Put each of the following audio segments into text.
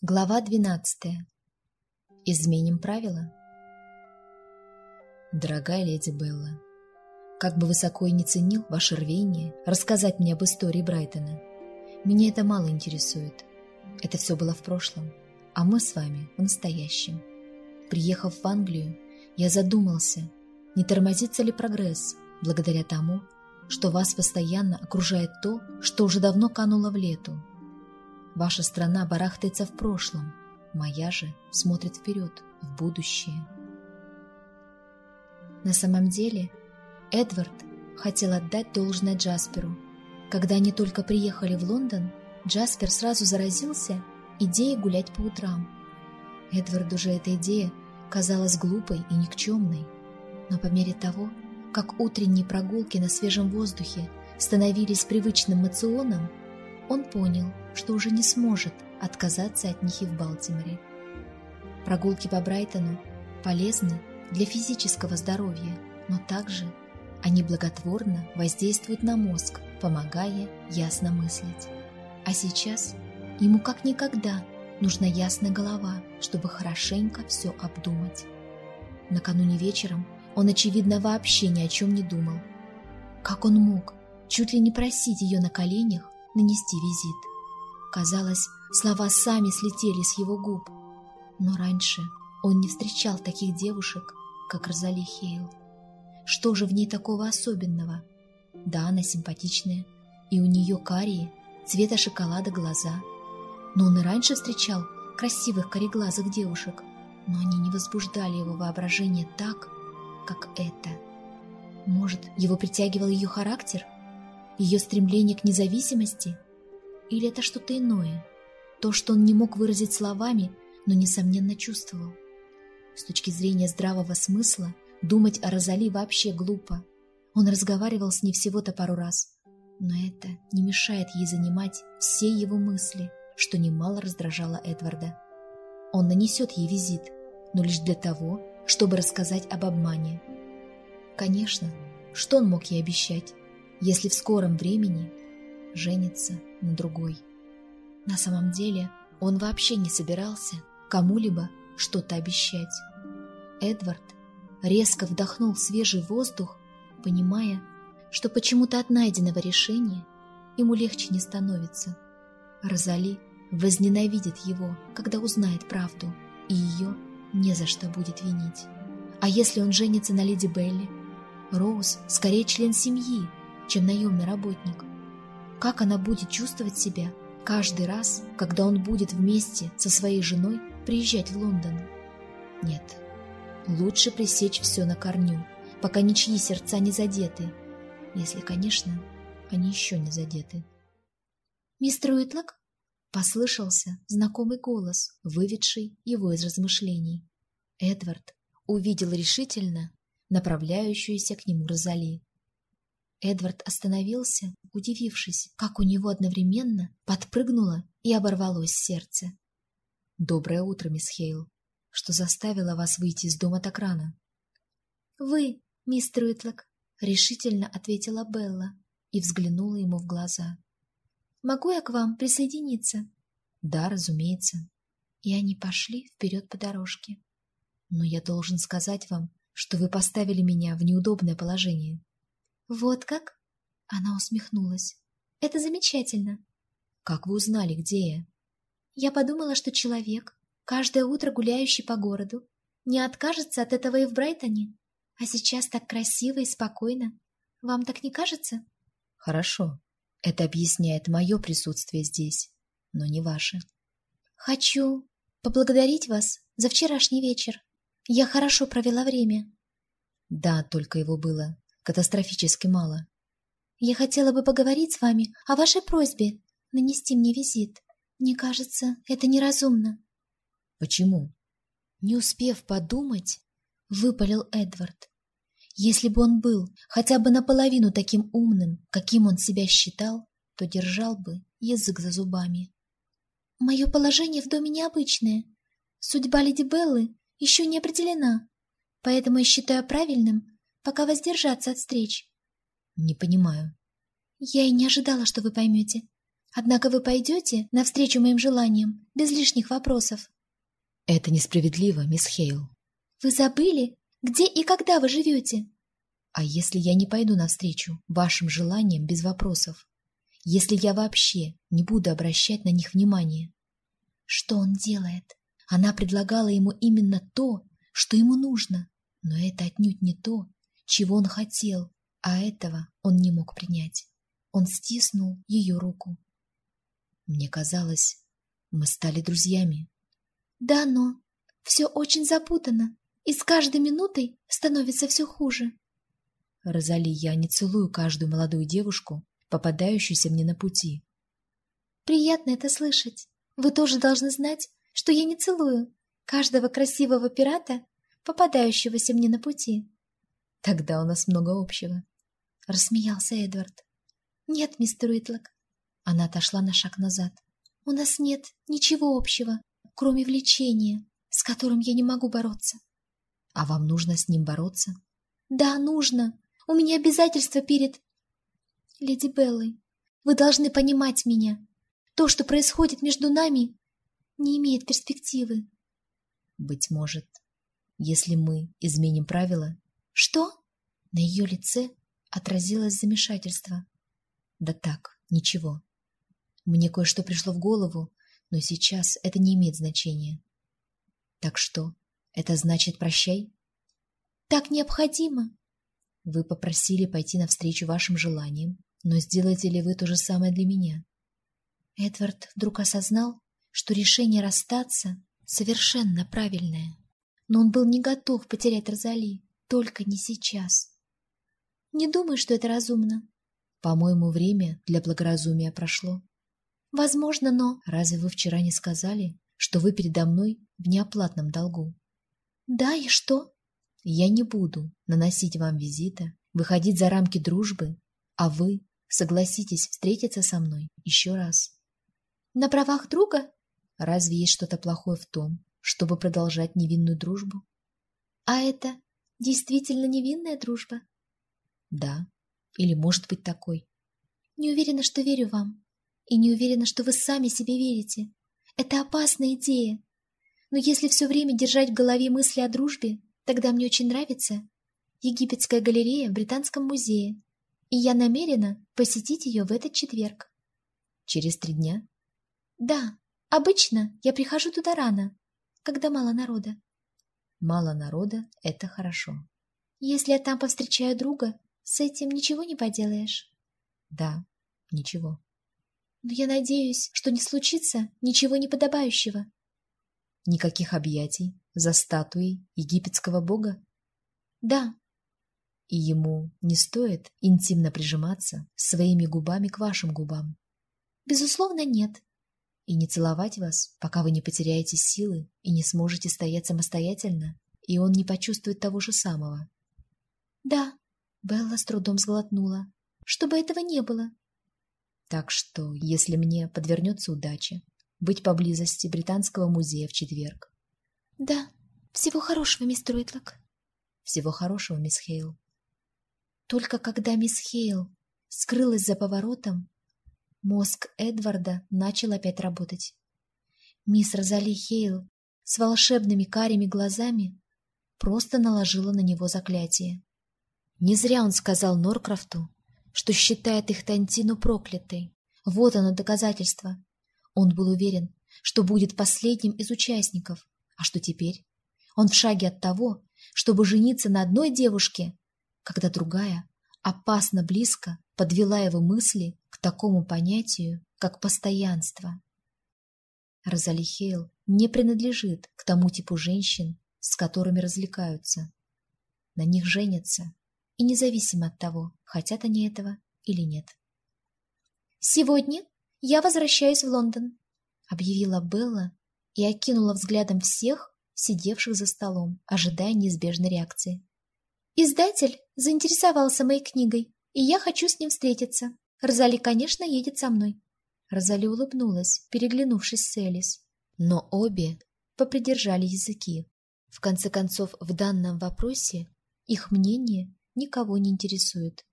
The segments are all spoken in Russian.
Глава двенадцатая. Изменим правила? Дорогая леди Белла, как бы высоко и не ценил ваше рвение рассказать мне об истории Брайтона, меня это мало интересует. Это все было в прошлом, а мы с вами в настоящем. Приехав в Англию, я задумался, не тормозится ли прогресс благодаря тому, что вас постоянно окружает то, что уже давно кануло в лету, Ваша страна барахтается в прошлом, моя же смотрит вперед, в будущее. На самом деле, Эдвард хотел отдать должное Джасперу. Когда они только приехали в Лондон, Джаспер сразу заразился идеей гулять по утрам. Эдварду же эта идея казалась глупой и никчемной. Но по мере того, как утренние прогулки на свежем воздухе становились привычным мационом, он понял, что уже не сможет отказаться от них и в Балтиморе. Прогулки по Брайтону полезны для физического здоровья, но также они благотворно воздействуют на мозг, помогая ясно мыслить. А сейчас ему как никогда нужна ясная голова, чтобы хорошенько все обдумать. Накануне вечером он, очевидно, вообще ни о чем не думал. Как он мог чуть ли не просить ее на коленях нанести визит? Казалось, слова сами слетели с его губ. Но раньше он не встречал таких девушек, как Розали Хейл. Что же в ней такого особенного? Да, она симпатичная, и у нее карие, цвета шоколада глаза. Но он и раньше встречал красивых кореглазых девушек, но они не возбуждали его воображение так, как это. Может, его притягивал ее характер? Ее стремление к независимости – или это что-то иное? То, что он не мог выразить словами, но, несомненно, чувствовал. С точки зрения здравого смысла, думать о Розали вообще глупо. Он разговаривал с ней всего-то пару раз. Но это не мешает ей занимать все его мысли, что немало раздражало Эдварда. Он нанесет ей визит, но лишь для того, чтобы рассказать об обмане. Конечно, что он мог ей обещать, если в скором времени женится на другой. На самом деле он вообще не собирался кому-либо что-то обещать. Эдвард резко вдохнул свежий воздух, понимая, что почему-то от найденного решения ему легче не становится. Розали возненавидит его, когда узнает правду, и ее не за что будет винить. А если он женится на леди Белли? Роуз скорее член семьи, чем наемный работник. Как она будет чувствовать себя каждый раз, когда он будет вместе со своей женой приезжать в Лондон? Нет, лучше пресечь все на корню, пока ничьи сердца не задеты, если, конечно, они еще не задеты. «Мистер Уитлок?» — послышался знакомый голос, выведший его из размышлений. Эдвард увидел решительно направляющуюся к нему Розали. Эдвард остановился, удивившись, как у него одновременно подпрыгнуло и оборвалось сердце. «Доброе утро, мисс Хейл. Что заставило вас выйти из дома так рано?» «Вы, мистер Уитлок», — решительно ответила Белла и взглянула ему в глаза. «Могу я к вам присоединиться?» «Да, разумеется». И они пошли вперед по дорожке. «Но я должен сказать вам, что вы поставили меня в неудобное положение». «Вот как?» Она усмехнулась. «Это замечательно». «Как вы узнали, где я?» «Я подумала, что человек, каждое утро гуляющий по городу, не откажется от этого и в Брайтоне. А сейчас так красиво и спокойно. Вам так не кажется?» «Хорошо. Это объясняет мое присутствие здесь, но не ваше». «Хочу поблагодарить вас за вчерашний вечер. Я хорошо провела время». «Да, только его было катастрофически мало. Я хотела бы поговорить с вами о вашей просьбе нанести мне визит. Мне кажется, это неразумно. Почему? Не успев подумать, выпалил Эдвард. Если бы он был хотя бы наполовину таким умным, каким он себя считал, то держал бы язык за зубами. Мое положение в доме необычное. Судьба леди Беллы еще не определена, поэтому я считаю правильным пока воздержаться от встреч. Не понимаю. Я и не ожидала, что вы поймете. Однако вы пойдете навстречу моим желаниям, без лишних вопросов. Это несправедливо, мисс Хейл. Вы забыли, где и когда вы живете? А если я не пойду навстречу вашим желаниям без вопросов? Если я вообще не буду обращать на них внимания? Что он делает? Она предлагала ему именно то, что ему нужно, но это отнюдь не то, чего он хотел, а этого он не мог принять. Он стиснул ее руку. Мне казалось, мы стали друзьями. Да, но все очень запутано, и с каждой минутой становится все хуже. Розали, я не целую каждую молодую девушку, попадающуюся мне на пути. Приятно это слышать. Вы тоже должны знать, что я не целую каждого красивого пирата, попадающегося мне на пути. Тогда у нас много общего. Рассмеялся Эдвард. Нет, мистер Уитлок. Она отошла на шаг назад. У нас нет ничего общего, кроме влечения, с которым я не могу бороться. А вам нужно с ним бороться? Да, нужно. У меня обязательства перед... Леди Беллой, вы должны понимать меня. То, что происходит между нами, не имеет перспективы. Быть может, если мы изменим правила... Что? На ее лице отразилось замешательство. Да так, ничего. Мне кое-что пришло в голову, но сейчас это не имеет значения. Так что, это значит прощай? Так необходимо. Вы попросили пойти навстречу вашим желаниям, но сделаете ли вы то же самое для меня? Эдвард вдруг осознал, что решение расстаться совершенно правильное. Но он был не готов потерять Розали, только не сейчас. Не думаю, что это разумно. По-моему, время для благоразумия прошло. Возможно, но... Разве вы вчера не сказали, что вы передо мной в неоплатном долгу? Да, и что? Я не буду наносить вам визита, выходить за рамки дружбы, а вы согласитесь встретиться со мной еще раз. На правах друга? Разве есть что-то плохое в том, чтобы продолжать невинную дружбу? А это действительно невинная дружба? Да. Или может быть такой. Не уверена, что верю вам. И не уверена, что вы сами себе верите. Это опасная идея. Но если все время держать в голове мысли о дружбе, тогда мне очень нравится Египетская галерея в Британском музее, и я намерена посетить ее в этот четверг. Через три дня? Да, обычно я прихожу туда рано, когда мало народа. Мало народа — это хорошо. Если я там повстречаю друга, с этим ничего не поделаешь. Да, ничего. Но я надеюсь, что не случится ничего неподобающего. Никаких объятий за статуей египетского бога? Да. И ему не стоит интимно прижиматься своими губами к вашим губам? Безусловно, нет. И не целовать вас, пока вы не потеряете силы и не сможете стоять самостоятельно, и он не почувствует того же самого? Да. Белла с трудом сглотнула. Чтобы этого не было. Так что, если мне подвернется удача быть поблизости Британского музея в четверг. Да, всего хорошего, мистер Уитлок. Всего хорошего, мисс Хейл. Только когда мисс Хейл скрылась за поворотом, мозг Эдварда начал опять работать. Мисс Розали Хейл с волшебными карими глазами просто наложила на него заклятие. Не зря он сказал Норкрафту, что считает их Тантину проклятой. Вот оно доказательство. Он был уверен, что будет последним из участников. А что теперь? Он в шаге от того, чтобы жениться на одной девушке, когда другая опасно близко подвела его мысли к такому понятию, как постоянство. Розали Хейл не принадлежит к тому типу женщин, с которыми развлекаются. На них женятся, и независимо от того, хотят они этого или нет. «Сегодня я возвращаюсь в Лондон», — объявила Белла и окинула взглядом всех, сидевших за столом, ожидая неизбежной реакции. «Издатель заинтересовался моей книгой, и я хочу с ним встретиться. Розали, конечно, едет со мной». Розали улыбнулась, переглянувшись с Элис. Но обе попридержали языки. В конце концов, в данном вопросе их мнение никого не интересует.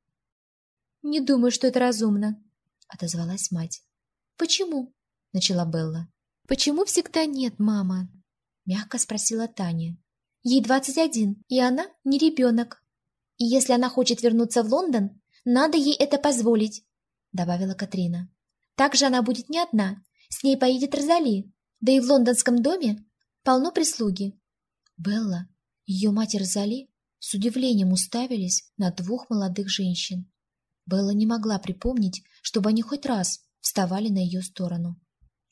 «Не думаю, что это разумно», — отозвалась мать. «Почему?» — начала Белла. «Почему всегда нет, мама?» — мягко спросила Таня. «Ей двадцать один, и она не ребенок. И если она хочет вернуться в Лондон, надо ей это позволить», — добавила Катрина. «Также она будет не одна, с ней поедет Розали, да и в лондонском доме полно прислуги». Белла, ее мать Розали с удивлением уставились на двух молодых женщин. Белла не могла припомнить, чтобы они хоть раз вставали на ее сторону.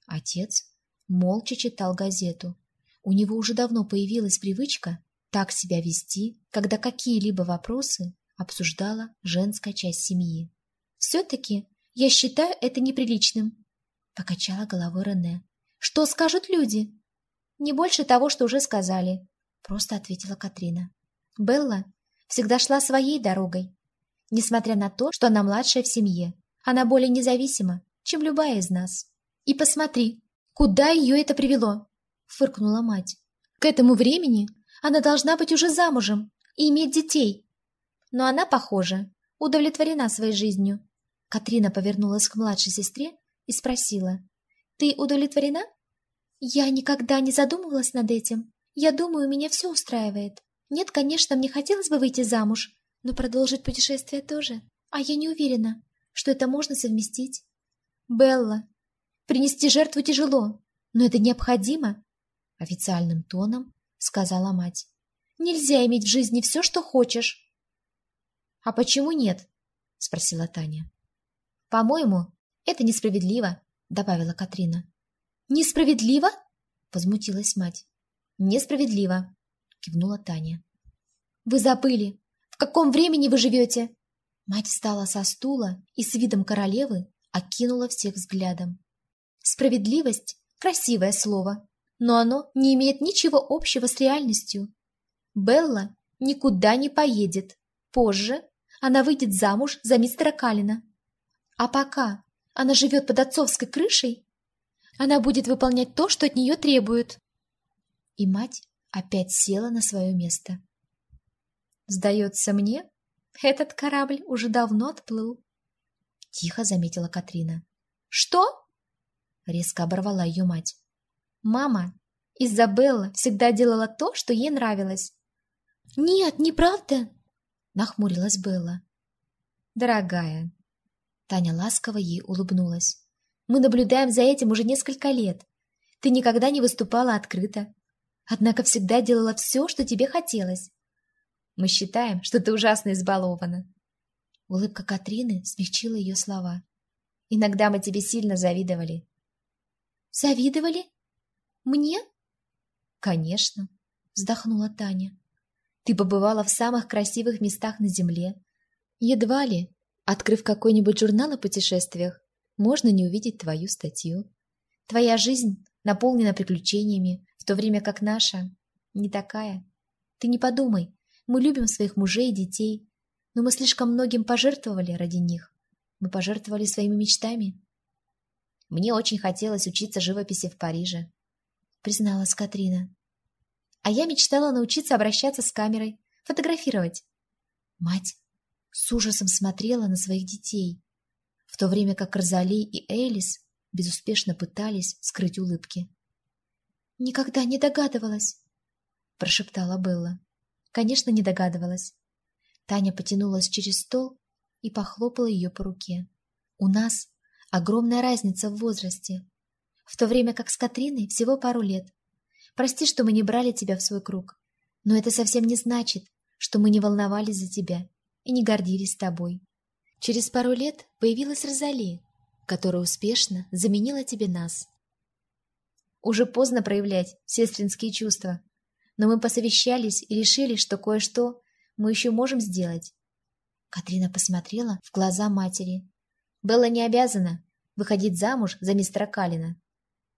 Отец молча читал газету. У него уже давно появилась привычка так себя вести, когда какие-либо вопросы обсуждала женская часть семьи. «Все-таки я считаю это неприличным», — покачала головой Рене. «Что скажут люди?» «Не больше того, что уже сказали», — просто ответила Катрина. Белла всегда шла своей дорогой. Несмотря на то, что она младшая в семье, она более независима, чем любая из нас. И посмотри, куда ее это привело, фыркнула мать. К этому времени она должна быть уже замужем и иметь детей. Но она, похоже, удовлетворена своей жизнью. Катрина повернулась к младшей сестре и спросила. «Ты удовлетворена?» «Я никогда не задумывалась над этим. Я думаю, меня все устраивает. Нет, конечно, мне хотелось бы выйти замуж, но продолжить путешествие тоже. А я не уверена, что это можно совместить. Белла, принести жертву тяжело, но это необходимо, официальным тоном сказала мать. Нельзя иметь в жизни все, что хочешь. А почему нет? спросила Таня. По-моему, это несправедливо, добавила Катрина. Несправедливо? возмутилась мать. Несправедливо, кивнула Таня. Вы забыли, в каком времени вы живете? Мать встала со стула и с видом королевы окинула всех взглядом. Справедливость – красивое слово, но оно не имеет ничего общего с реальностью. Белла никуда не поедет. Позже она выйдет замуж за мистера Калина. А пока она живет под отцовской крышей, она будет выполнять то, что от нее требуют. И мать опять села на свое место. Сдается мне, этот корабль уже давно отплыл. Тихо заметила Катрина. Что? Резко оборвала ее мать. Мама, Изабелла всегда делала то, что ей нравилось. Нет, неправда, нахмурилась Белла. Дорогая, Таня ласково ей улыбнулась. Мы наблюдаем за этим уже несколько лет. Ты никогда не выступала открыто. Однако всегда делала все, что тебе хотелось. Мы считаем, что ты ужасно избалована. Улыбка Катрины смягчила ее слова. Иногда мы тебе сильно завидовали. Завидовали? Мне? Конечно, вздохнула Таня. Ты побывала в самых красивых местах на Земле. Едва ли, открыв какой-нибудь журнал о путешествиях, можно не увидеть твою статью. Твоя жизнь наполнена приключениями, в то время как наша не такая. Ты не подумай, мы любим своих мужей и детей, но мы слишком многим пожертвовали ради них. Мы пожертвовали своими мечтами. Мне очень хотелось учиться живописи в Париже, призналась Катрина. А я мечтала научиться обращаться с камерой, фотографировать. Мать с ужасом смотрела на своих детей, в то время как Розали и Элис безуспешно пытались скрыть улыбки. «Никогда не догадывалась», — прошептала Белла. Конечно, не догадывалась. Таня потянулась через стол и похлопала ее по руке. «У нас огромная разница в возрасте, в то время как с Катриной всего пару лет. Прости, что мы не брали тебя в свой круг, но это совсем не значит, что мы не волновались за тебя и не гордились тобой. Через пару лет появилась Розали, которая успешно заменила тебе нас. Уже поздно проявлять сестринские чувства, но мы посовещались и решили, что кое-что мы еще можем сделать. Катрина посмотрела в глаза матери. Белла не обязана выходить замуж за мистера Калина.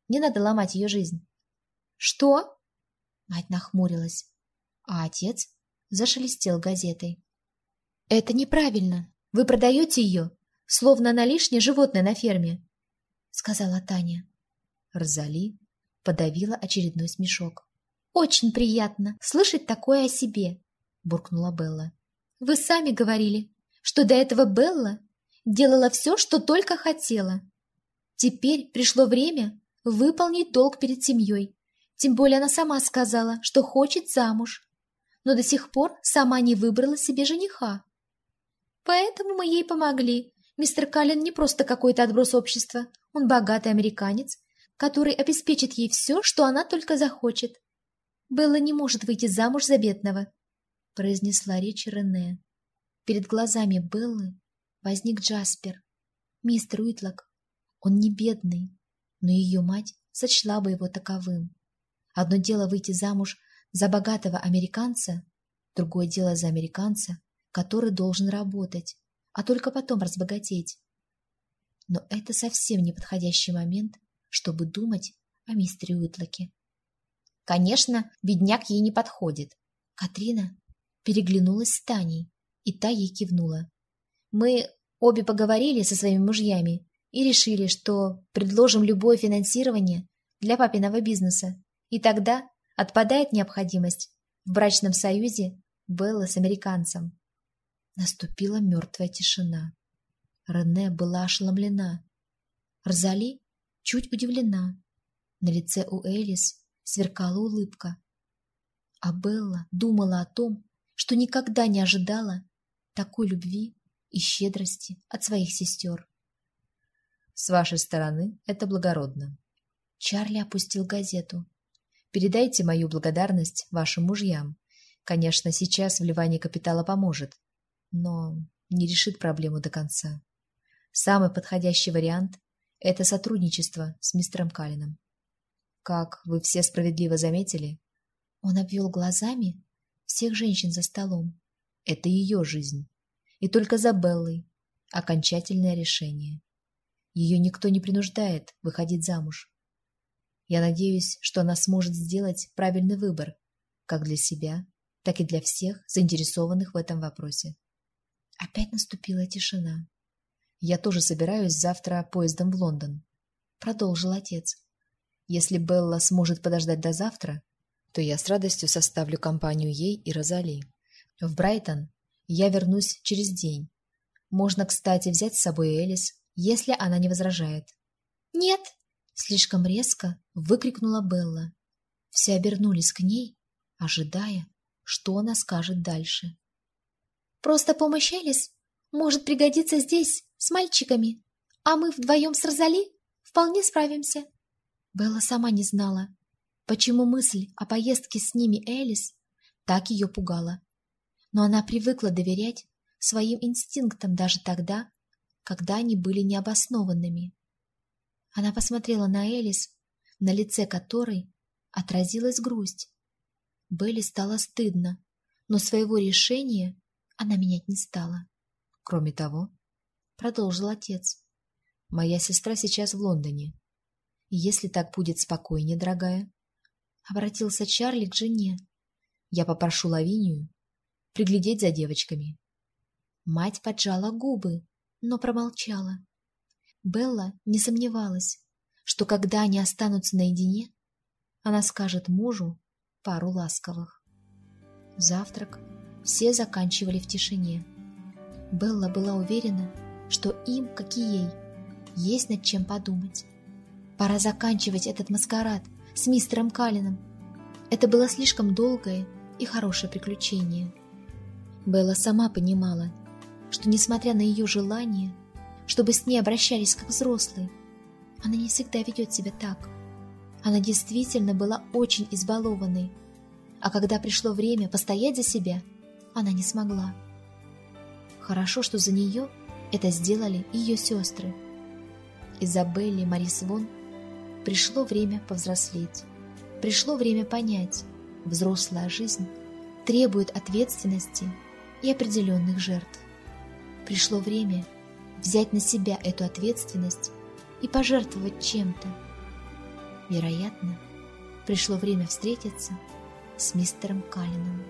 Не надо ломать ее жизнь. «Что?» Мать нахмурилась, а отец зашелестел газетой. «Это неправильно. Вы продаете ее, словно она лишнее животное на ферме», — сказала Таня. Розали подавила очередной смешок. «Очень приятно слышать такое о себе», — буркнула Белла. «Вы сами говорили, что до этого Белла делала все, что только хотела». Теперь пришло время выполнить долг перед семьей. Тем более она сама сказала, что хочет замуж, но до сих пор сама не выбрала себе жениха. Поэтому мы ей помогли. Мистер Каллен не просто какой-то отброс общества, он богатый американец, который обеспечит ей все, что она только захочет. Белла не может выйти замуж за бедного, произнесла речь Рене. Перед глазами Беллы возник Джаспер. Мистер Уитлок, он не бедный, но ее мать сочла бы его таковым. Одно дело выйти замуж за богатого американца, другое дело за американца, который должен работать, а только потом разбогатеть. Но это совсем не подходящий момент, чтобы думать о мистере Уитлоке. Конечно, бедняк ей не подходит. Катрина переглянулась с Таней, и та ей кивнула. Мы обе поговорили со своими мужьями и решили, что предложим любое финансирование для папиного бизнеса, и тогда отпадает необходимость в брачном союзе Беллы с американцем. Наступила мертвая тишина. Рене была ошеломлена. Розали чуть удивлена. На лице у Элис сверкала улыбка. А Белла думала о том, что никогда не ожидала такой любви и щедрости от своих сестер. С вашей стороны это благородно. Чарли опустил газету. Передайте мою благодарность вашим мужьям. Конечно, сейчас вливание капитала поможет, но не решит проблему до конца. Самый подходящий вариант – это сотрудничество с мистером Каллином. Как вы все справедливо заметили, он обвел глазами всех женщин за столом. Это ее жизнь. И только за Беллой окончательное решение. Ее никто не принуждает выходить замуж. Я надеюсь, что она сможет сделать правильный выбор, как для себя, так и для всех заинтересованных в этом вопросе. Опять наступила тишина. «Я тоже собираюсь завтра поездом в Лондон», — продолжил отец. «Если Белла сможет подождать до завтра, то я с радостью составлю компанию ей и Розали. В Брайтон я вернусь через день. Можно, кстати, взять с собой Элис, если она не возражает». «Нет!» — слишком резко выкрикнула Белла. Все обернулись к ней, ожидая, что она скажет дальше. «Просто помощь Элис может пригодиться здесь, с мальчиками, а мы вдвоем с Розали вполне справимся». Белла сама не знала, почему мысль о поездке с ними Элис так ее пугала. Но она привыкла доверять своим инстинктам даже тогда, когда они были необоснованными. Она посмотрела на Элис, на лице которой отразилась грусть. Белли стало стыдно, но своего решения она менять не стала. Кроме того, продолжил отец, моя сестра сейчас в Лондоне. И если так будет спокойнее, дорогая, обратился Чарли к жене. Я попрошу Лавинию приглядеть за девочками. Мать поджала губы, но промолчала. Белла не сомневалась, что когда они останутся наедине, она скажет мужу пару ласковых. Завтрак все заканчивали в тишине. Белла была уверена, что им, как и ей, есть над чем подумать. Пора заканчивать этот маскарад с мистером Каллином. Это было слишком долгое и хорошее приключение. Белла сама понимала, что, несмотря на ее желание, чтобы с ней обращались как взрослые, она не всегда ведет себя так. Она действительно была очень избалованной, а когда пришло время постоять за себя, она не смогла. Хорошо, что за нее это сделали ее сестры. Изабелле и Марис Вон пришло время повзрослеть. Пришло время понять, взрослая жизнь требует ответственности и определенных жертв. Пришло время взять на себя эту ответственность и пожертвовать чем-то. Вероятно, пришло время встретиться с мистером Каллином.